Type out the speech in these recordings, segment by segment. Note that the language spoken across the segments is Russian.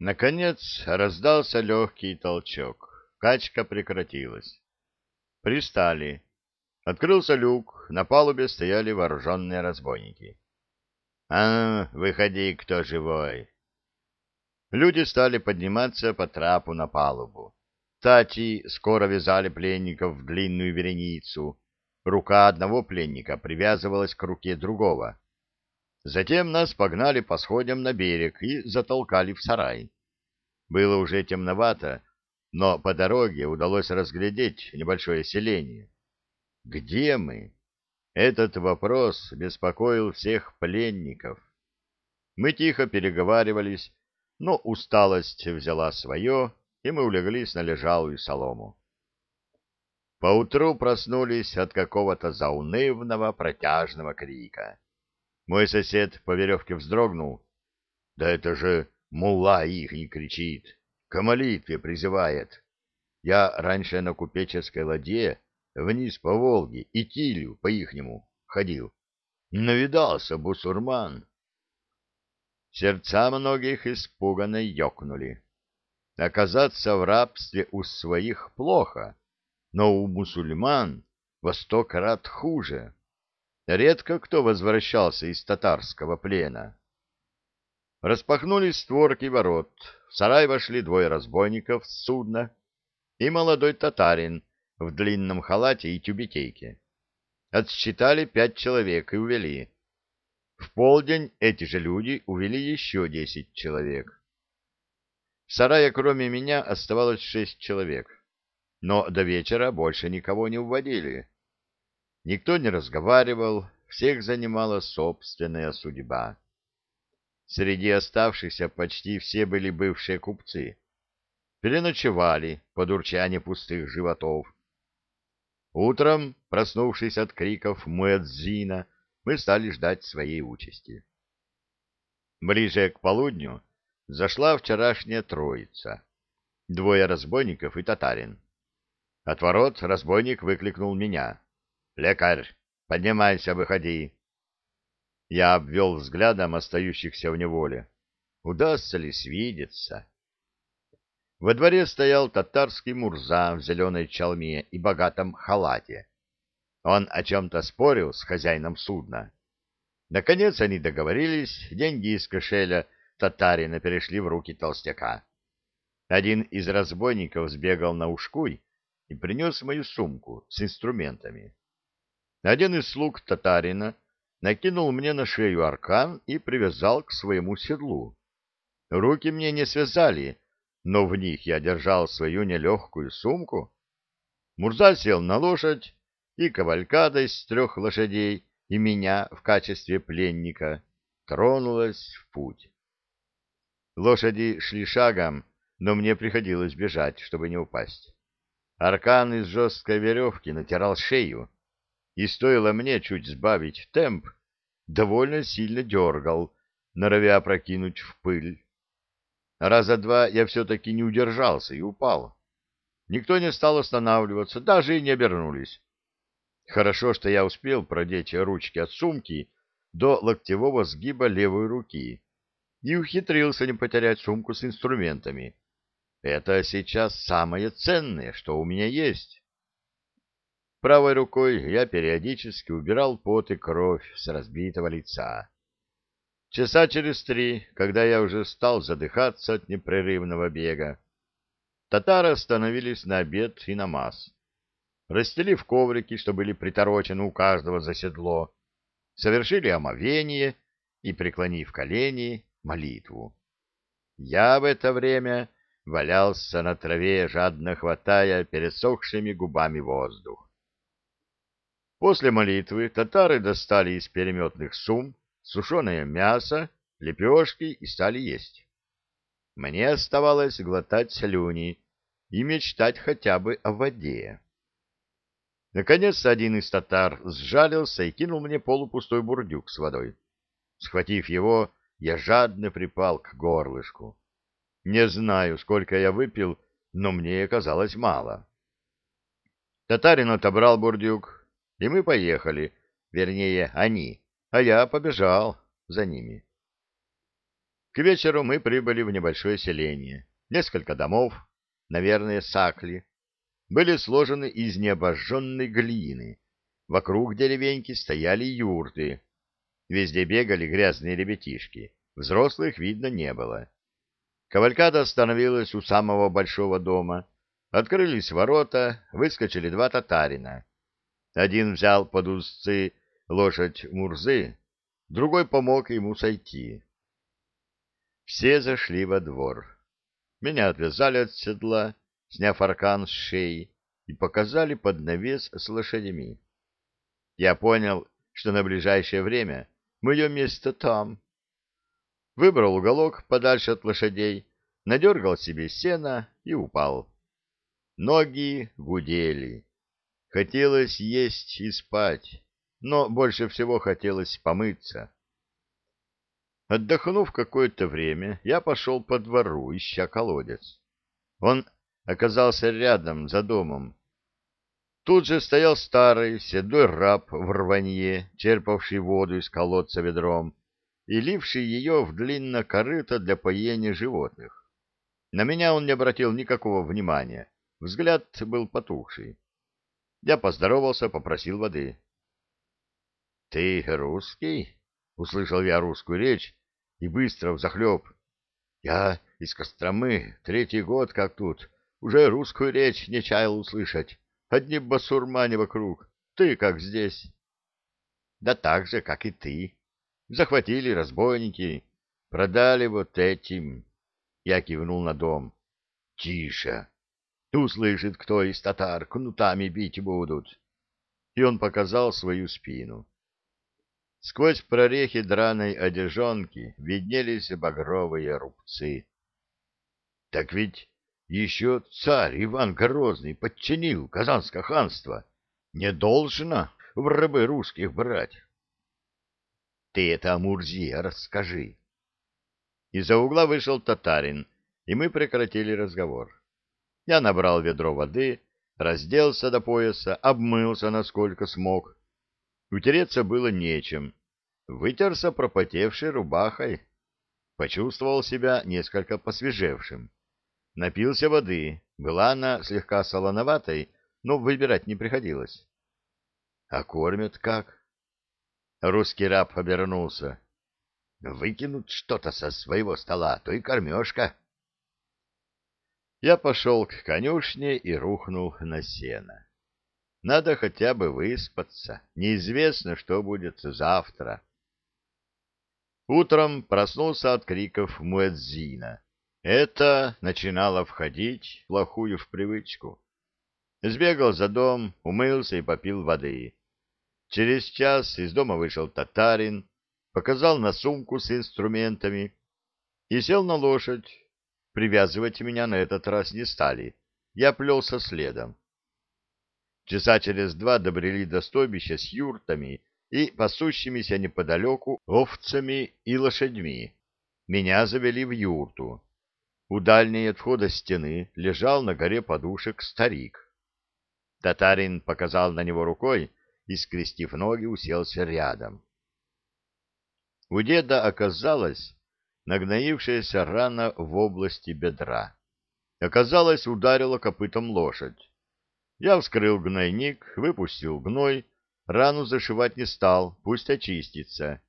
Наконец раздался легкий толчок. Качка прекратилась. Пристали. Открылся люк, на палубе стояли вооруженные разбойники. «А, выходи, кто живой!» Люди стали подниматься по трапу на палубу. Тати скоро вязали пленников в длинную вереницу. Рука одного пленника привязывалась к руке другого. Затем нас погнали по сходням на берег и затолкали в сарай. Было уже темновато, но по дороге удалось разглядеть небольшое селение. Где мы? Этот вопрос беспокоил всех пленников. Мы тихо переговаривались, но усталость взяла свое, и мы улеглись на лежалую солому. Поутру проснулись от какого-то заунывного протяжного крика. Мой сосед по веревке вздрогнул. Да это же мулла их не кричит, к молитве призывает. Я раньше на купеческой ладье вниз по Волге и Тилю по-ихнему ходил. Навидался бусурман. Сердца многих испуганно ёкнули. Оказаться в рабстве у своих плохо, но у мусульман во сто крат хуже. Редко кто возвращался из татарского плена. Распахнулись створки ворот, в сарай вошли двое разбойников с судна и молодой татарин в длинном халате и тюбетейке. Отсчитали пять человек и увели. В полдень эти же люди увели еще десять человек. В сарае кроме меня оставалось шесть человек, но до вечера больше никого не уводили. Никто не разговаривал, всех занимала собственная судьба. Среди оставшихся почти все были бывшие купцы. Переночевали под урчание пустых животов. Утром, проснувшись от криков Муэдзина, мы стали ждать своей участи. Ближе к полудню зашла вчерашняя троица. Двое разбойников и татарин. От ворот разбойник выкликнул меня. «Лекарь, поднимайся, выходи!» Я обвел взглядом остающихся в неволе. Удастся ли свидеться? Во дворе стоял татарский мурза в зеленой чалме и богатом халате. Он о чем-то спорил с хозяином судна. Наконец они договорились, деньги из кошеля татарина перешли в руки толстяка. Один из разбойников сбегал на ушкуй и принес мою сумку с инструментами. Один из слуг татарина накинул мне на шею аркан и привязал к своему седлу. Руки мне не связали, но в них я держал свою нелегкую сумку. Мурза сел на лошадь, и кавалькада из трех лошадей, и меня в качестве пленника тронулась в путь. Лошади шли шагом, но мне приходилось бежать, чтобы не упасть. Аркан из жесткой веревки натирал шею, и стоило мне чуть сбавить темп, довольно сильно дергал, норовя прокинуть в пыль. Раза два я все-таки не удержался и упал. Никто не стал останавливаться, даже и не обернулись. Хорошо, что я успел продеть ручки от сумки до локтевого сгиба левой руки и ухитрился не потерять сумку с инструментами. Это сейчас самое ценное, что у меня есть. Правой рукой я периодически убирал пот и кровь с разбитого лица. Часа через три, когда я уже стал задыхаться от непрерывного бега, татары остановились на обед и намаз. Расстелив коврики, что были приторочены у каждого за седло, совершили омовение и, преклонив колени, молитву. Я в это время валялся на траве, жадно хватая пересохшими губами воздух. После молитвы татары достали из переметных сум сушеное мясо, лепешки и стали есть. Мне оставалось глотать слюни и мечтать хотя бы о воде. Наконец один из татар сжалился и кинул мне полупустой бурдюк с водой. Схватив его, я жадно припал к горлышку. Не знаю, сколько я выпил, но мне оказалось мало. Татарин отобрал бурдюк, и мы поехали, вернее, они, а я побежал за ними. К вечеру мы прибыли в небольшое селение. Несколько домов, наверное, сакли, были сложены из необожженной глины. Вокруг деревеньки стояли юрты. Везде бегали грязные ребятишки. Взрослых видно не было. Кавалькада остановилась у самого большого дома. Открылись ворота, выскочили два татарина. Один взял под узцы лошадь Мурзы, другой помог ему сойти. Все зашли во двор. Меня отвязали от седла, сняв аркан с шеи, и показали под навес с лошадьми. Я понял, что на ближайшее время мое место там. Выбрал уголок подальше от лошадей, надергал себе сена и упал. Ноги гудели. Хотелось есть и спать, но больше всего хотелось помыться. Отдохнув какое-то время, я пошел по двору, ища колодец. Он оказался рядом, за домом. Тут же стоял старый седой раб в рванье, черпавший воду из колодца ведром и ливший ее в длинное корыто для поения животных. На меня он не обратил никакого внимания, взгляд был потухший. Я поздоровался, попросил воды. — Ты русский? — услышал я русскую речь и быстро взахлеб. Я из Костромы, третий год как тут, уже русскую речь не чаял услышать. Одни басурмане вокруг. Ты как здесь? Да так же, как и ты. Захватили разбойники, продали вот этим. Я кивнул на дом. Тише. Услышит кто из татар, кнутами бить будут. И он показал свою спину. Сквозь прорехи драной одежонки виднелись багровые рубцы. Так ведь еще царь Иван Грозный подчинил Казанское ханство. Не должно в рабы русских брать. Ты это Амурзе расскажи. Из-за угла вышел татарин, и мы прекратили разговор. Я набрал ведро воды, разделся до пояса, обмылся насколько смог, Утереться было нечем. Вытерся пропотевшей рубахой. Почувствовал себя несколько посвежевшим. Напился воды. Была она слегка солоноватой, но выбирать не приходилось. А кормят как? Русский раб обернулся. Выкинут что-то со своего стола, то и кормежка. Я пошел к конюшне и рухнул на сено. Надо хотя бы выспаться. Неизвестно, что будет завтра. Утром проснулся от криков Муэдзина. Это начинало входить плохую в привычку. Сбегал за дом, умылся и попил воды. Через час из дома вышел татарин, показал на сумку с инструментами и сел на лошадь. Привязывать меня на этот раз не стали. Я плелся следом. Часа через два добрели до стойбища с юртами и пасущимися неподалеку овцами и лошадьми. Меня завели в юрту. У дальней от входа стены лежал на горе подушек старик. Татарин показал на него рукой и, скрестив ноги, уселся рядом. У деда оказалась нагноившаяся рана в области бедра. Оказалось, ударила копытом лошадь. Я вскрыл гнойник, выпустил гной, рану зашивать не стал, пусть очистится.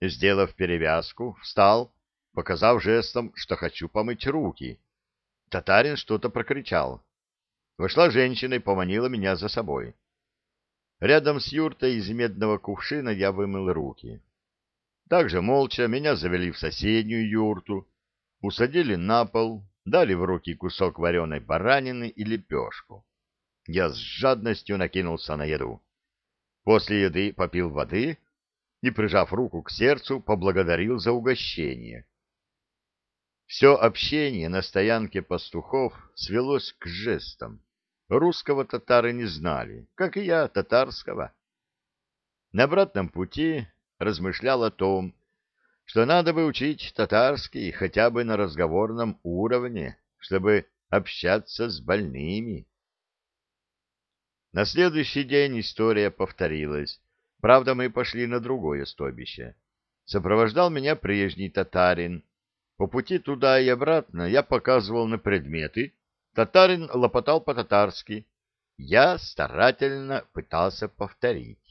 Сделав перевязку, встал, показав жестом, что хочу помыть руки. Татарин что-то прокричал. Вошла женщина и поманила меня за собой. Рядом с юртой из медного кувшина я вымыл руки. Также молча меня завели в соседнюю юрту, усадили на пол, дали в руки кусок вареной баранины и лепешку. Я с жадностью накинулся на еду. После еды попил воды и, прижав руку к сердцу, поблагодарил за угощение. Все общение на стоянке пастухов свелось к жестам. Русского татары не знали, как и я татарского. На обратном пути размышлял о том, что надо бы учить татарский хотя бы на разговорном уровне, чтобы общаться с больными. На следующий день история повторилась. Правда, мы пошли на другое стойбище. Сопровождал меня прежний татарин. По пути туда и обратно я показывал на предметы, татарин лопотал по-татарски. Я старательно пытался повторить.